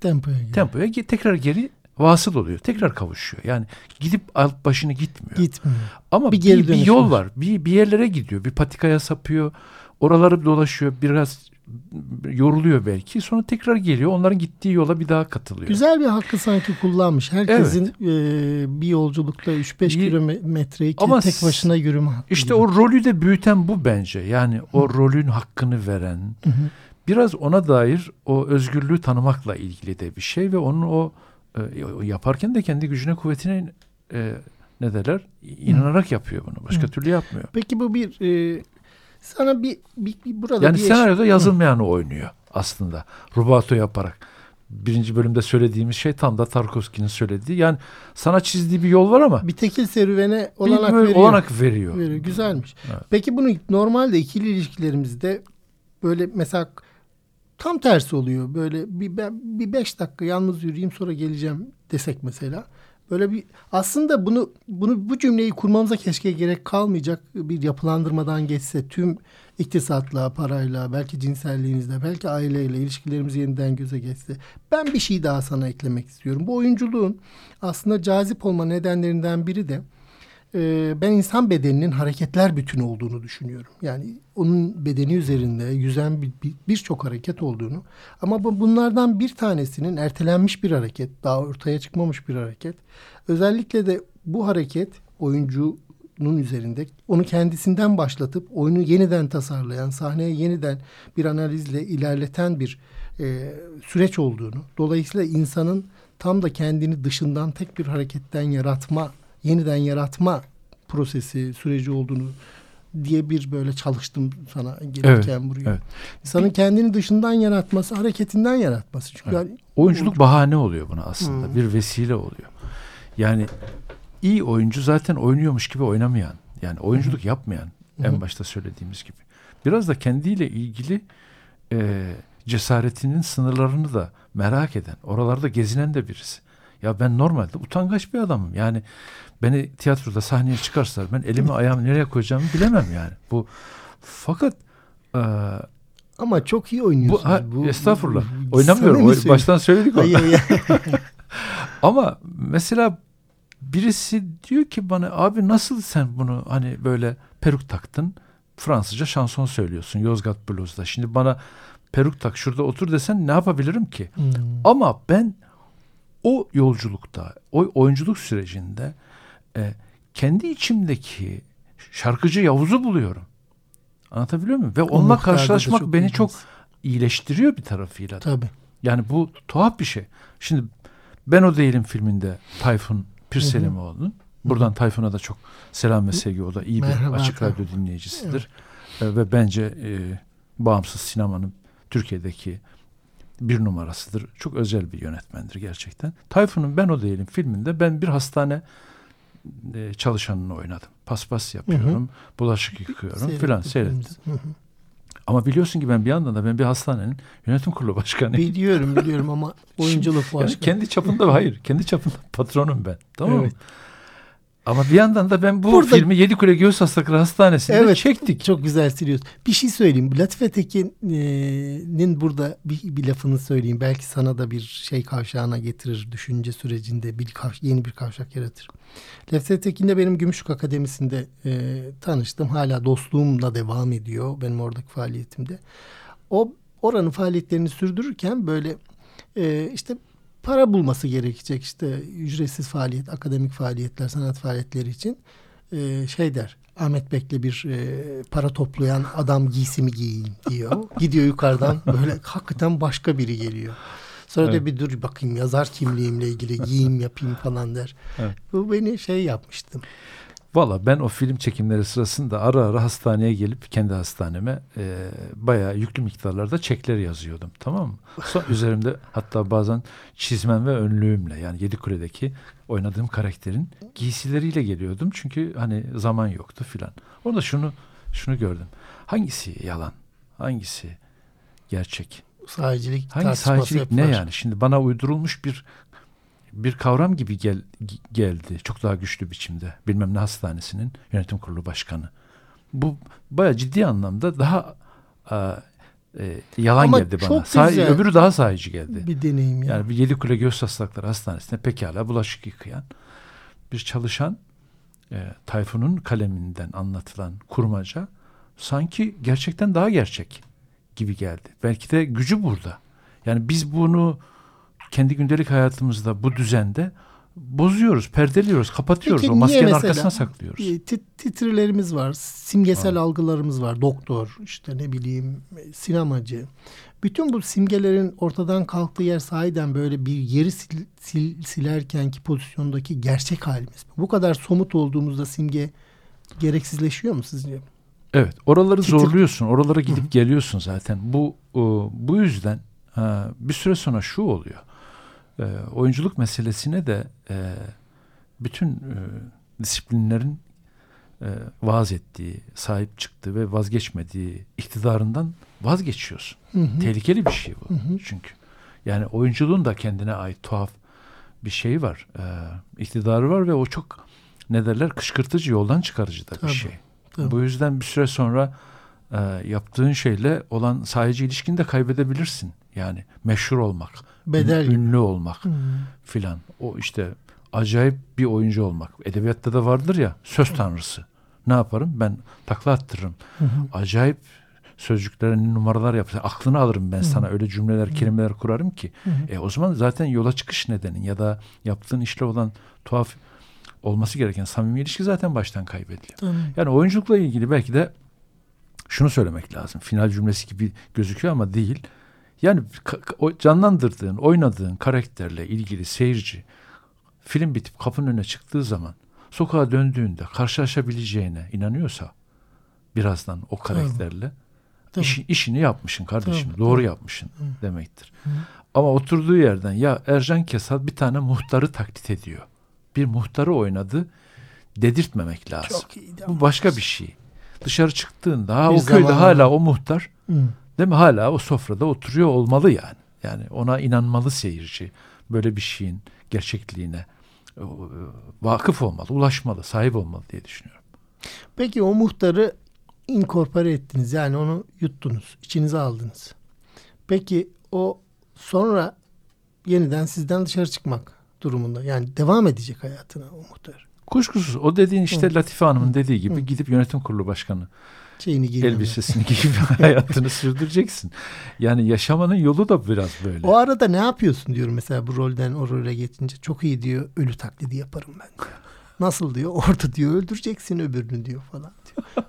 Tempoya tempoya tekrar geri vasıl oluyor. Tekrar kavuşuyor. Yani gidip alt başını gitmiyor. Gitmiyor. Ama Bir bir, geri bir, yol var. Bir, bir yerlere gidiyor. Bir patikaya sapıyor. Oraları dolaşıyor. Biraz yoruluyor belki. Sonra tekrar geliyor. Onların gittiği yola bir daha katılıyor. Güzel bir hakkı sanki kullanmış. Herkesin e, bir yolculukta 3-5 İyi. kilometreyi Ama tek başına yürüme hakkı. İşte gibi. o rolü de büyüten bu bence. Yani o rolün hakkını veren. Hı hı. Biraz ona dair o özgürlüğü tanımakla ilgili de bir şey ve onun o, e, o yaparken de kendi gücüne kuvvetine e, ne derler inanarak yapıyor bunu. Başka Hı. türlü yapmıyor. Peki bu bir e, sana bir, bir, bir burada Yani bir eş- senaryoda yazılmayanı oynuyor aslında. Rubato yaparak. Birinci bölümde söylediğimiz şey tam da Tarkovski'nin söylediği. Yani sana çizdiği bir yol var ama bir tekil serüvene bir olanak böyle veriyor. olanak veriyor. Veriyor. Güzelmiş. Evet. Peki bunu normalde ikili ilişkilerimizde böyle mesela tam tersi oluyor. Böyle bir, ben- bir beş dakika yalnız yürüyeyim sonra geleceğim desek mesela. Böyle bir aslında bunu bunu bu cümleyi kurmamıza keşke gerek kalmayacak bir yapılandırmadan geçse tüm iktisatla, parayla, belki cinselliğimizle, belki aileyle ilişkilerimiz yeniden göze geçse. Ben bir şey daha sana eklemek istiyorum. Bu oyunculuğun aslında cazip olma nedenlerinden biri de e, ben insan bedeninin hareketler bütünü olduğunu düşünüyorum. Yani onun bedeni üzerinde yüzen birçok bir, bir hareket olduğunu ama bu, bunlardan bir tanesinin ertelenmiş bir hareket, daha ortaya çıkmamış bir hareket. Özellikle de bu hareket oyuncunun üzerinde onu kendisinden başlatıp oyunu yeniden tasarlayan, sahneye yeniden bir analizle ilerleten bir e, süreç olduğunu. Dolayısıyla insanın tam da kendini dışından tek bir hareketten yaratma yeniden yaratma prosesi, süreci olduğunu diye bir böyle çalıştım sana gelirken evet, buraya. Evet. İnsanın kendini dışından yaratması, hareketinden yaratması. Çünkü evet. yani, oyunculuk bahane oluyor buna aslında. Hmm. Bir vesile oluyor. Yani iyi oyuncu zaten oynuyormuş gibi oynamayan. Yani oyunculuk yapmayan hmm. en başta söylediğimiz gibi. Biraz da kendiyle ilgili e, cesaretinin sınırlarını da merak eden, oralarda gezinen de birisi. Ya ben normalde utangaç bir adamım. Yani beni tiyatroda sahneye çıkarsalar ben elimi *laughs* ayağımı nereye koyacağımı bilemem yani. Bu fakat e, ama çok iyi oynuyorsunuz. Bu, ha, bu, estağfurullah. Bu, Oynamıyorum. O, baştan söyledik onu. *laughs* ama mesela birisi diyor ki bana abi nasıl sen bunu hani böyle peruk taktın Fransızca şanson söylüyorsun Yozgat Blues'da. Şimdi bana peruk tak şurada otur desen ne yapabilirim ki? Hmm. Ama ben o yolculukta, o oyunculuk sürecinde e, kendi içimdeki şarkıcı Yavuz'u buluyorum. Anlatabiliyor muyum? Ve onunla karşılaşmak çok beni çok iyileştiriyor bir tarafıyla. Tabii. Yani bu tuhaf bir şey. Şimdi Ben O Değilim filminde Tayfun Pirselimoğlu'nun buradan Tayfun'a da çok selam ve sevgi. O da iyi bir Merhaba, açık radyo dinleyicisidir. Evet. E, ve bence e, bağımsız sinemanın Türkiye'deki bir numarasıdır. Çok özel bir yönetmendir gerçekten. Tayfun'un Ben O Değilim filminde ben bir hastane e, çalışanını oynadım. Paspas yapıyorum, hı hı. bulaşık yıkıyorum filan seyrettim. Ama biliyorsun ki ben bir yandan da ben bir hastanenin yönetim kurulu başkanıyım. Biliyorum biliyorum ama *laughs* oyunculuk başkanı. Yani kendi çapında hayır. Kendi çapında patronum ben. Tamam evet. mı? Ama bir yandan da ben bu Burada, filmi Yedikule Göğüs Hastalıkları Hastanesi'nde evet, çektik. Çok güzel siliyorsun. Bir şey söyleyeyim. Latife Tekin'in burada bir, bir lafını söyleyeyim. Belki sana da bir şey kavşağına getirir. Düşünce sürecinde bir kavş, yeni bir kavşak yaratır. Latife Tekin'le benim Gümüşlük Akademisi'nde e, tanıştım. Hala dostluğumla devam ediyor benim oradaki faaliyetimde. O oranın faaliyetlerini sürdürürken böyle e, işte para bulması gerekecek işte ücretsiz faaliyet, akademik faaliyetler, sanat faaliyetleri için e, şey der. Ahmet Bek'le bir e, para toplayan adam giysimi giyeyim diyor. *laughs* Gidiyor yukarıdan böyle hakikaten başka biri geliyor. Sonra evet. da bir dur bakayım yazar kimliğimle ilgili giyim yapayım falan der. Evet. Bu beni şey yapmıştım. Valla ben o film çekimleri sırasında ara ara hastaneye gelip kendi hastaneme e, bayağı yüklü miktarlarda çekler yazıyordum. Tamam mı? Sonra *laughs* üzerimde hatta bazen çizmem ve önlüğümle yani Yedikule'deki oynadığım karakterin giysileriyle geliyordum. Çünkü hani zaman yoktu filan. Orada şunu şunu gördüm. Hangisi yalan? Hangisi gerçek? Sahicilik Hangi sahicilik ne yani? Şimdi bana uydurulmuş bir bir kavram gibi gel, geldi. Çok daha güçlü biçimde. Bilmem ne hastanesinin yönetim kurulu başkanı. Bu baya ciddi anlamda daha a, e, yalan Ama geldi bana. Sahi, öbürü daha sahici geldi. Bir deneyim ya. Yani bir Yedikule Göğüs Hastalıkları Hastanesi'nde pekala bulaşık yıkayan bir çalışan e, Tayfun'un kaleminden anlatılan kurmaca sanki gerçekten daha gerçek gibi geldi. Belki de gücü burada. Yani biz bunu kendi gündelik hayatımızda bu düzende bozuyoruz, perdeliyoruz, kapatıyoruz. Peki, o maskenin mesela, arkasına saklıyoruz. Titrilerimiz var, simgesel Aa. algılarımız var. Doktor, işte ne bileyim sinemacı. Bütün bu simgelerin ortadan kalktığı yer sahiden böyle bir yeri sil, sil, silerkenki pozisyondaki gerçek halimiz. Bu kadar somut olduğumuzda simge gereksizleşiyor mu sizce? Evet, oraları Titir. zorluyorsun. Oralara gidip Hı. geliyorsun zaten. Bu bu yüzden bir süre sonra şu oluyor e, oyunculuk meselesine de e, bütün e, disiplinlerin e, vaaz ettiği, sahip çıktığı ve vazgeçmediği iktidarından vazgeçiyorsun. Hı hı. Tehlikeli bir şey bu hı hı. çünkü. Yani oyunculuğun da kendine ait tuhaf bir şey var. E, iktidarı var ve o çok ne derler kışkırtıcı yoldan çıkarıcı da bir Tabii, şey. tabii. Bu yüzden bir süre sonra e, yaptığın şeyle olan sahici ilişkini de kaybedebilirsin. Yani meşhur olmak, Bedel gibi. ünlü olmak Hmm. filan. O işte acayip bir oyuncu olmak. Edebiyatta da vardır ya söz tanrısı. Ne yaparım? Ben takla attırırım. Hı hı. Acayip sözcüklere numaralar yaparım. Aklını alırım ben sana. Öyle cümleler, kelimeler kurarım ki. Hı hı. E, o zaman zaten yola çıkış nedenin ya da yaptığın işle olan tuhaf olması gereken samimi ilişki zaten baştan kaybediliyor. Tamam. Yani oyunculukla ilgili belki de şunu söylemek lazım. Final cümlesi gibi gözüküyor ama değil. Yani canlandırdığın, oynadığın karakterle ilgili seyirci film bitip kapının önüne çıktığı zaman sokağa döndüğünde karşılaşabileceğine inanıyorsa birazdan o karakterle Tabii. işi- işini yapmışsın kardeşim. Tabii, doğru yapmışsın demektir. Ama oturduğu yerden ya Ercan Kesal bir tane muhtarı taklit ediyor. Bir muhtarı oynadı dedirtmemek lazım. Çok iyiydi Bu başka bir şey. Dışarı çıktığında ha, o köyde hala o muhtar Hı. Değil mi? Hala o sofrada oturuyor olmalı yani. Yani ona inanmalı seyirci. Böyle bir şeyin gerçekliğine e, vakıf olmalı, ulaşmalı, sahip olmalı diye düşünüyorum. Peki o muhtarı inkorpore ettiniz. Yani onu yuttunuz. içinize aldınız. Peki o sonra yeniden sizden dışarı çıkmak durumunda. Yani devam edecek hayatına o muhtar. Kuşkusuz o dediğin işte Hı. Latife Hanım'ın dediği gibi Hı. gidip yönetim kurulu başkanı Şeyini giyinmeye. elbisesini giyip *laughs* hayatını sürdüreceksin. Yani yaşamanın yolu da biraz böyle. O arada ne yapıyorsun diyorum mesela bu rolden o role geçince. Çok iyi diyor ölü taklidi yaparım ben. Nasıl diyor? Orada diyor öldüreceksin öbürünü diyor falan diyor.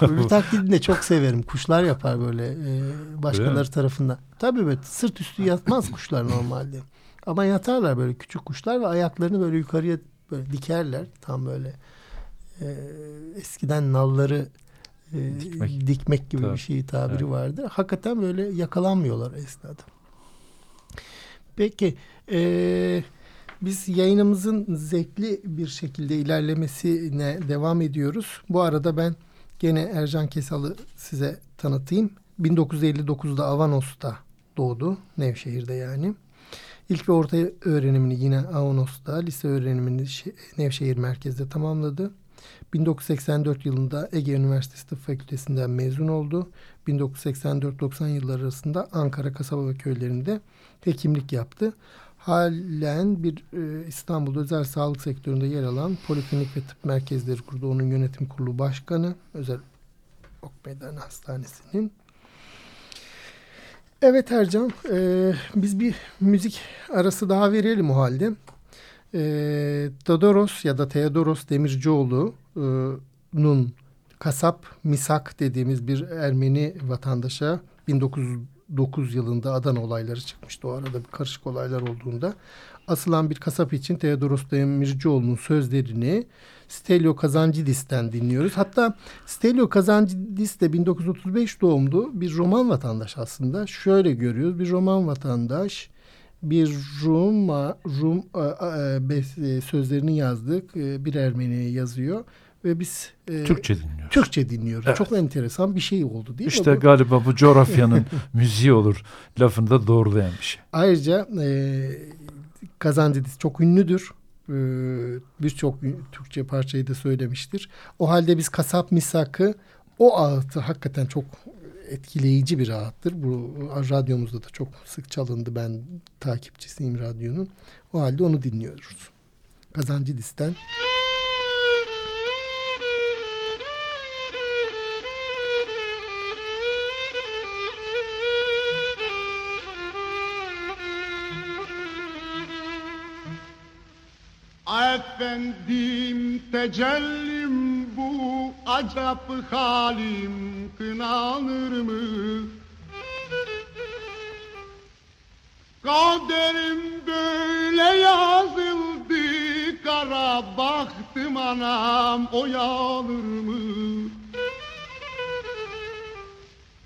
*laughs* ölü taklidini de çok severim. Kuşlar yapar böyle e, başkaları tarafından. Tabii böyle sırt üstü yatmaz kuşlar normalde. Ama yatarlar böyle küçük kuşlar ve ayaklarını böyle yukarıya böyle dikerler. Tam böyle e, eskiden nalları e, Dikmek. dikmek, gibi Tabii. bir şey tabiri Evet. vardı. Hakikaten böyle yakalanmıyorlar esnada. Peki e, biz yayınımızın zevkli bir şekilde ilerlemesine devam ediyoruz. Bu arada ben gene Ercan Kesal'ı size tanıtayım. 1959'da Avanos'ta doğdu. Nevşehir'de yani. İlk ve orta öğrenimini yine Avanos'ta, lise öğrenimini Şe- Nevşehir merkezde tamamladı. 1984 yılında Ege Üniversitesi Tıp Fakültesinden mezun oldu. 1984-90 yılları arasında Ankara kasaba ve köylerinde hekimlik yaptı. Halen bir e, İstanbul özel sağlık sektöründe yer alan poliklinik ve tıp merkezleri kurdu. Onun yönetim kurulu başkanı özel Ok Meydan Hastanesi'nin. Evet Ercan, e, biz bir müzik arası daha verelim o halde. E, Dodoros ya da Theodoros Demircioğlu'nun kasap misak dediğimiz bir Ermeni vatandaşa 1909 yılında Adana olayları çıkmıştı. O arada bir karışık olaylar olduğunda asılan bir kasap için Theodoros Demircioğlu'nun sözlerini Stelio Kazancidis'ten dinliyoruz. Hatta Stelio Kazancidis de 1935 doğumlu bir Roman vatandaş aslında. Şöyle görüyoruz. Bir Roman vatandaş bir Roma Rum e, e, sözlerini yazdık. E, bir Ermeni yazıyor ve biz e, Türkçe dinliyoruz. Türkçe dinliyoruz. Evet. Çok enteresan bir şey oldu değil İşte mi? bu? galiba bu coğrafyanın *laughs* müziği olur. Lafını da doğrulayan bir şey. Ayrıca e, Kazancidis çok ünlüdür. E, Birçok Türkçe parçayı da söylemiştir. O halde biz Kasap Misak'ı o ağıtı hakikaten çok etkileyici bir ağıttır. Bu radyomuzda da çok sık çalındı. Ben takipçisiyim radyonun. O halde onu dinliyoruz. Kazancidis'ten. Efendim tecellim bu acap halim kınanır mı? Kaderim böyle yazıldı kara baktım anam oyanır mı?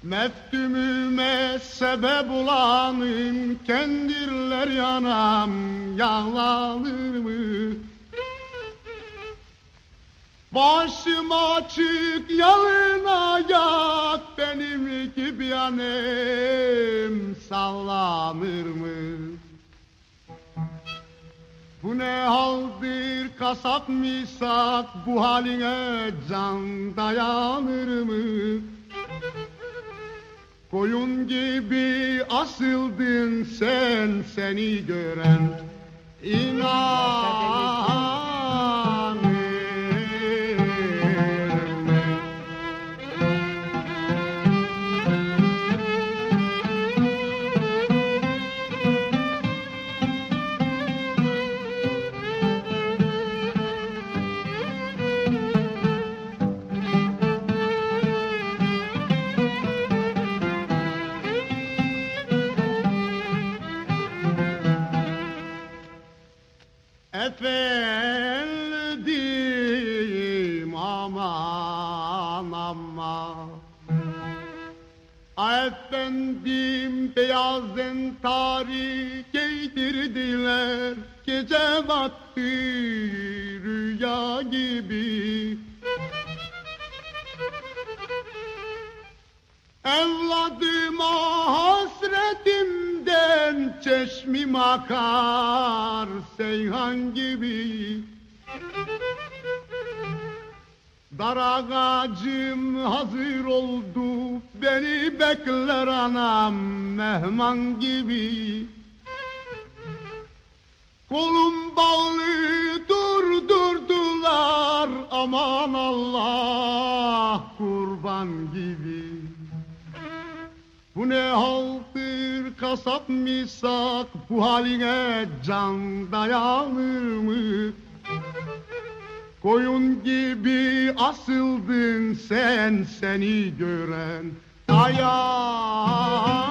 Meftümüme sebep olanın kendirler yanam yağlanır mı? Başım açık yalın ayak benim gibi annem sallanır mı? Bu ne haldir kasap misak bu haline can dayanır mı? Koyun gibi asıldın sen seni gören inanır Efendim aman aman. Efendim beyaz entari giydirdiler. Gece vakti rüya gibi Evladıma hasretimden çeşmim akar Seyhan gibi. Dar ağacım hazır oldu Beni bekler anam mehman gibi. Kolum bağlı durdurdular Aman Allah kurban gibi bu ne haldır kasap misak bu haline can dayanır mı? Koyun gibi asıldın sen seni gören dayanır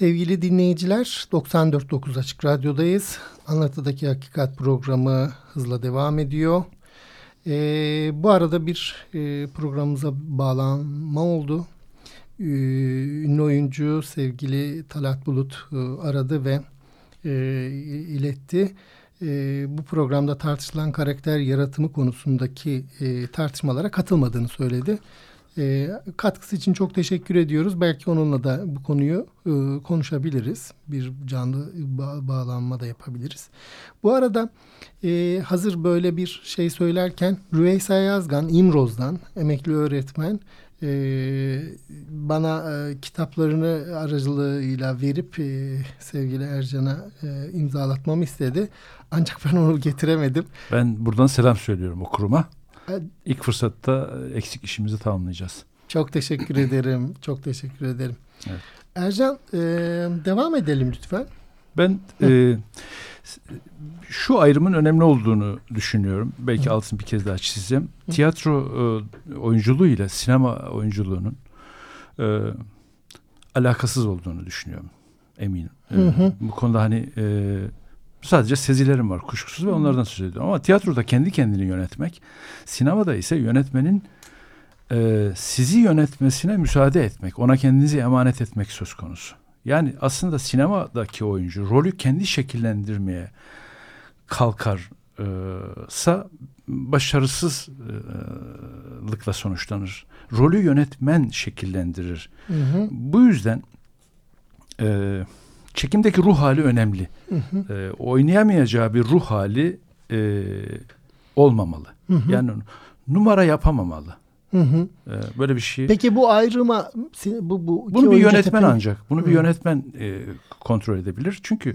Sevgili dinleyiciler 94.9 Açık Radyo'dayız. Anlatıdaki Hakikat programı hızla devam ediyor. Ee, bu arada bir e, programımıza bağlanma oldu. Ee, ünlü oyuncu sevgili Talat Bulut e, aradı ve e, iletti. E, bu programda tartışılan karakter yaratımı konusundaki e, tartışmalara katılmadığını söyledi. E, katkısı için çok teşekkür ediyoruz. Belki onunla da bu konuyu e, konuşabiliriz. Bir canlı ba- bağlanma da yapabiliriz. Bu arada e, hazır böyle bir şey söylerken Rüveysa Yazgan İmroz'dan emekli öğretmen e, bana e, kitaplarını aracılığıyla verip e, sevgili Ercan'a e, imzalatmamı istedi. Ancak ben onu getiremedim. Ben buradan selam söylüyorum o kuruma. Evet. İlk fırsatta eksik işimizi tamamlayacağız. Çok teşekkür ederim. Çok teşekkür ederim. Evet. Ercan e, devam edelim lütfen. Ben e, şu ayrımın önemli olduğunu düşünüyorum. Belki altını bir kez daha çizeceğim. Tiyatro e, oyunculuğuyla sinema oyunculuğunun e, alakasız olduğunu düşünüyorum. Eminim. E, Hı hı. Bu konuda hani e, sadece sezilerim var kuşkusuz ve onlardan söz ediyorum. Ama tiyatroda kendi kendini yönetmek, sinemada ise yönetmenin e, sizi yönetmesine müsaade etmek, ona kendinizi emanet etmek söz konusu. Yani aslında sinemadaki oyuncu rolü kendi şekillendirmeye kalkarsa başarısızlıkla sonuçlanır. Rolü yönetmen şekillendirir. Hı hı. Bu yüzden e, çekimdeki ruh hali önemli. E, oynayamayacağı bir ruh hali e, olmamalı. Yani numara yapamamalı. Hı hı. E, böyle bir şey. Peki bu ayrıma bu bu Bunu bir yönetmen tepe- ancak. Bunu bir yönetmen e, kontrol edebilir. Çünkü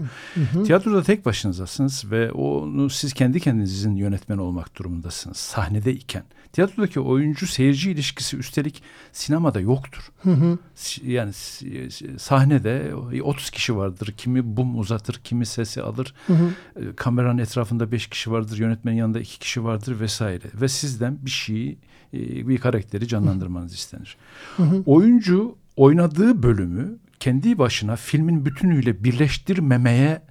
tiyatroda tek başınızasınız ve onu siz kendi kendinizin yönetmen olmak durumundasınız sahnede iken. Tiyatrodaki oyuncu seyirci ilişkisi üstelik sinemada yoktur. Si- Yani si- si- sahnede 30 kişi vardır. Kimi bum uzatır, kimi sesi alır. E, Kameranın etrafında 5 kişi vardır, yönetmenin yanında 2 kişi vardır vesaire. Ve sizden bir şeyi, e, bir karakteri canlandırmanız istenir. Oyuncu oynadığı bölümü kendi başına filmin bütünüyle birleştirmemeye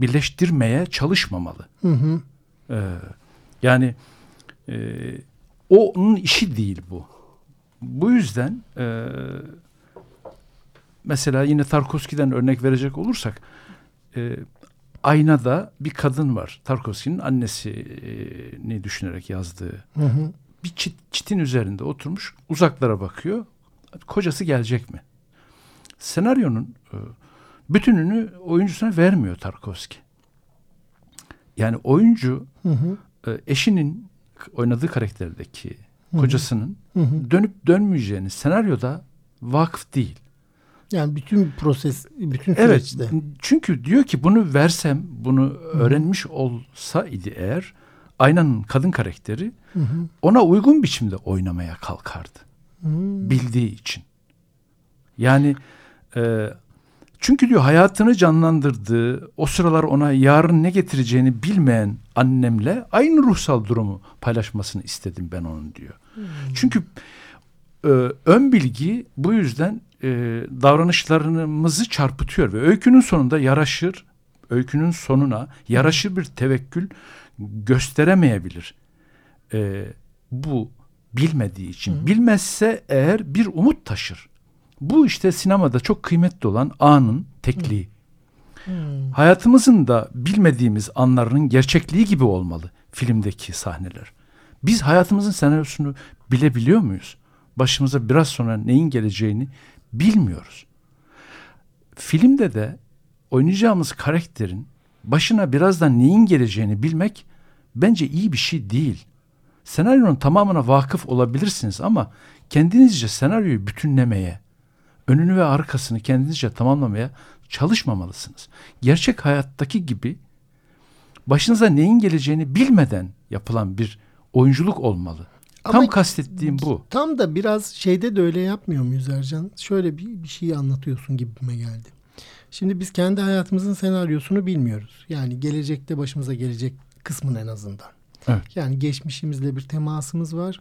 birleştirmeye çalışmamalı. Hı hı. Ee, Yani e, o onun işi değil bu. Bu yüzden e, mesela yine Tarkovski'den örnek verecek olursak e, aynada bir kadın var. Tarkovski'nin annesini düşünerek yazdığı. Hı hı. Bir çit, çitin üzerinde oturmuş uzaklara bakıyor. Kocası gelecek mi? Senaryonun e, bütününü oyuncusuna vermiyor Tarkovski. Yani oyuncu Hı hı. e, eşinin oynadığı karakterdeki Hı hı. kocasının Hı hı. dönüp dönmeyeceğini senaryoda vakıf değil. Yani bütün proses, bütün Evet. süreçte. Çünkü diyor ki bunu versem, bunu öğrenmiş olsa idi eğer Aynanın kadın karakteri Hı hı. ona uygun biçimde oynamaya kalkardı. Hı. Bildiği için. Yani e, çünkü diyor hayatını canlandırdığı o sıralar ona yarın ne getireceğini bilmeyen annemle aynı ruhsal durumu paylaşmasını istedim ben onun diyor. Çünkü e, ön bilgi bu yüzden e, davranışlarımızı çarpıtıyor ve öykünün sonunda yaraşır, öykünün sonuna yaraşır bir tevekkül gösteremeyebilir. E, bu bilmediği için. Bilmezse eğer bir umut taşır. Bu işte sinemada çok kıymetli olan anın tekliği. Hayatımızın da bilmediğimiz anlarının gerçekliği gibi olmalı filmdeki sahneler. Biz hayatımızın senaryosunu bilebiliyor muyuz? Başımıza biraz sonra neyin geleceğini bilmiyoruz. Filmde de oynayacağımız karakterin başına birazdan neyin geleceğini bilmek bence iyi bir şey değil. Senaryonun tamamına vakıf olabilirsiniz ama kendinizce senaryoyu bütünlemeye, önünü ve arkasını kendinizce tamamlamaya çalışmamalısınız. Gerçek hayattaki gibi başınıza neyin geleceğini bilmeden yapılan bir oyunculuk olmalı. Tam Ama kastettiğim bu. Tam da biraz şeyde de öyle yapmıyor muyuz Ercan? Şöyle bir, bir şey anlatıyorsun gibime geldi. Şimdi biz kendi hayatımızın senaryosunu bilmiyoruz. Yani gelecekte başımıza gelecek kısmın en azından. Evet. Yani geçmişimizle bir temasımız var.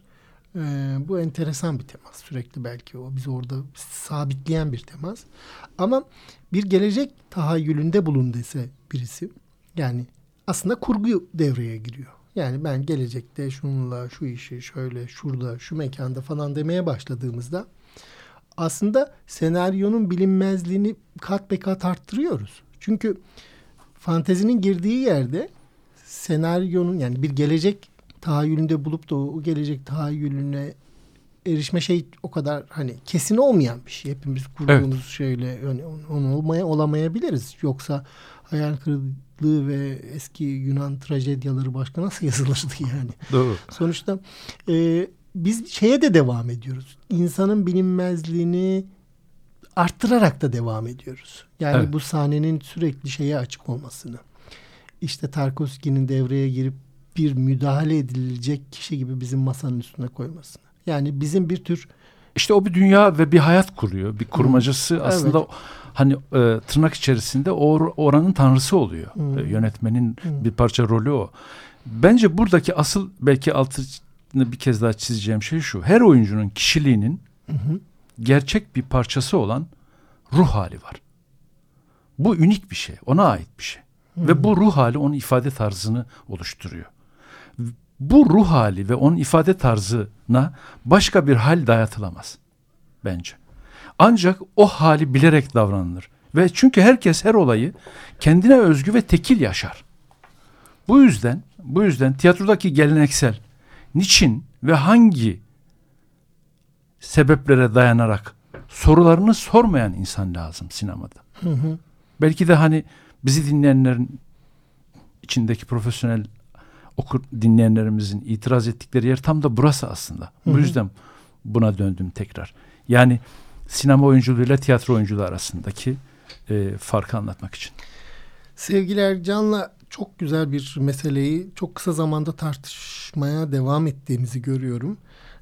Ee, bu enteresan bir temas. Sürekli belki o bizi orada sabitleyen bir temas. Ama bir gelecek tahayyülünde bulun dese birisi. Yani aslında kurgu devreye giriyor. Yani ben gelecekte şununla şu işi şöyle şurada şu mekanda falan demeye başladığımızda aslında senaryonun bilinmezliğini kat be kat arttırıyoruz. Çünkü fantezinin girdiği yerde senaryonun yani bir gelecek tahayyülünde bulup da o, gelecek tahayyülüne erişme şey o kadar hani kesin olmayan bir şey. Hepimiz kurduğumuz şeyle yani onu olmaya olamayabiliriz. Yoksa hayal kırıklığı ve eski Yunan trajedyaları başka nasıl yazılırdı *laughs* yani? Doğru. Sonuçta e, biz şeye de devam ediyoruz. İnsanın bilinmezliğini arttırarak da devam ediyoruz. Yani Evet. bu sahnenin sürekli şeye açık olmasını. İşte Tarkovski'nin devreye girip bir müdahale edilecek kişi gibi bizim masanın üstüne koymasını. Yani bizim bir tür İşte o bir dünya ve bir hayat kuruyor. Bir kurmacası aslında hani e, tırnak içerisinde o oranın tanrısı oluyor. Hmm. E, yönetmenin bir parça rolü o. Bence buradaki asıl belki altını bir kez daha çizeceğim şey şu. Her oyuncunun kişiliğinin gerçek bir parçası olan ruh hali var. Bu ünik bir şey. Ona ait bir şey. Ve bu ruh hali onun ifade tarzını oluşturuyor. Bu ruh hali ve onun ifade tarzına başka bir hal dayatılamaz bence. Ancak o hali bilerek davranılır. Ve çünkü herkes her olayı kendine özgü ve tekil yaşar. Bu yüzden bu yüzden tiyatrodaki geleneksel niçin ve hangi sebeplere dayanarak sorularını sormayan insan lazım sinemada. Belki de hani bizi dinleyenlerin içindeki profesyonel okur dinleyenlerimizin itiraz ettikleri yer tam da burası aslında. Bu yüzden buna döndüm tekrar. Yani sinema oyunculuğuyla tiyatro oyunculuğu arasındaki e, farkı anlatmak için. Sevgiler Can'la çok güzel bir meseleyi çok kısa zamanda tartışmaya devam ettiğimizi görüyorum.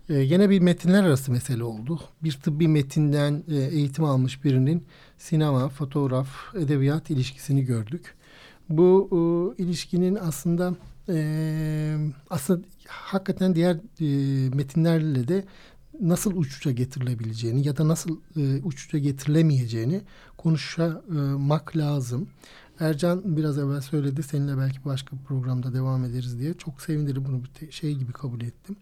Ee, gene bir metinler arası mesele oldu. Bir tıbbi metinden e, eğitim almış birinin sinema, fotoğraf, edebiyat ilişkisini gördük. Bu e, ilişkinin aslında e, aslında hakikaten diğer metinlerle de nasıl uç uca getirilebileceğini ya da nasıl e, uç uca getirilemeyeceğini konuşmak lazım. Ercan biraz evvel söyledi. Seninle belki başka bir programda devam ederiz diye. Çok sevinirim bunu bir şey gibi kabul ettim.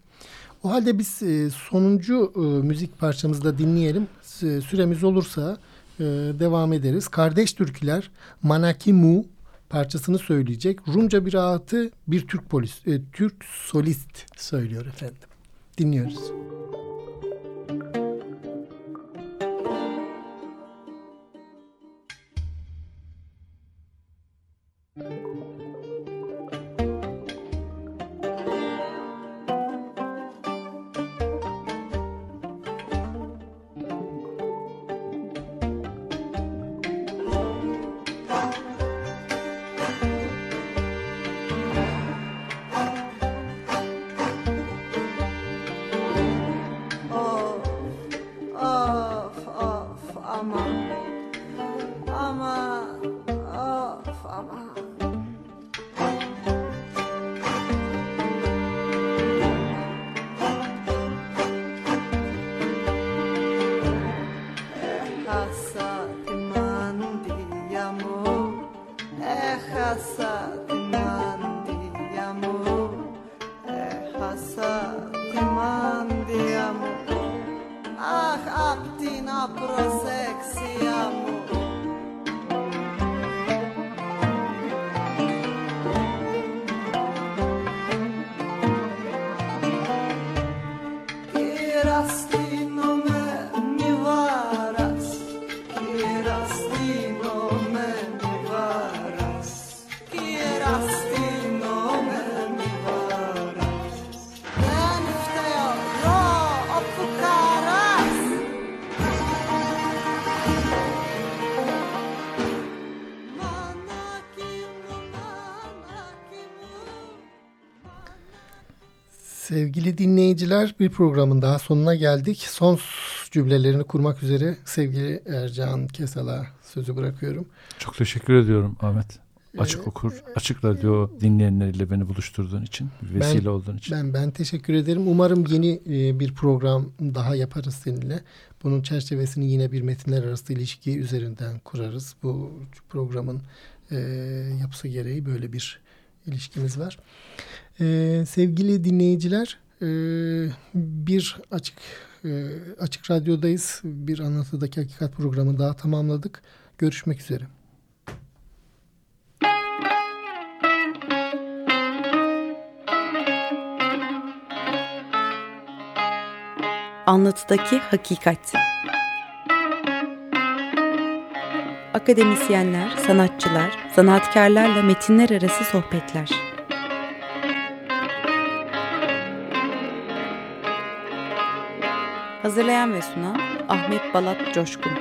O halde biz sonuncu müzik parçamızı da dinleyelim. Süremiz olursa devam ederiz. Kardeş Türküler Manaki Mu parçasını söyleyecek. Rumca bir rahatı bir Türk polis, Türk solist söylüyor efendim. Dinliyoruz. Sevgili dinleyiciler bir programın daha sonuna geldik. Son cümlelerini kurmak üzere sevgili Ercan Kesal'a sözü bırakıyorum. Çok teşekkür ediyorum Ahmet. Açık okur, açık radyo dinleyenleriyle beni buluşturduğun için, vesile ben, olduğun için. Ben ben teşekkür ederim. Umarım yeni e, bir program daha yaparız seninle. Bunun çerçevesini yine bir metinler arası ilişki üzerinden kurarız. Bu programın e, yapısı gereği böyle bir ilişkimiz var. Ee, sevgili dinleyiciler e, bir açık e, açık radyodayız. Bir anlatıdaki hakikat programı daha tamamladık. Görüşmek üzere. Anlatıdaki hakikat. Akademisyenler, sanatçılar, sanatkarlarla metinler arası sohbetler. Hazırlayan ve sunan Ahmet Balat Coşkun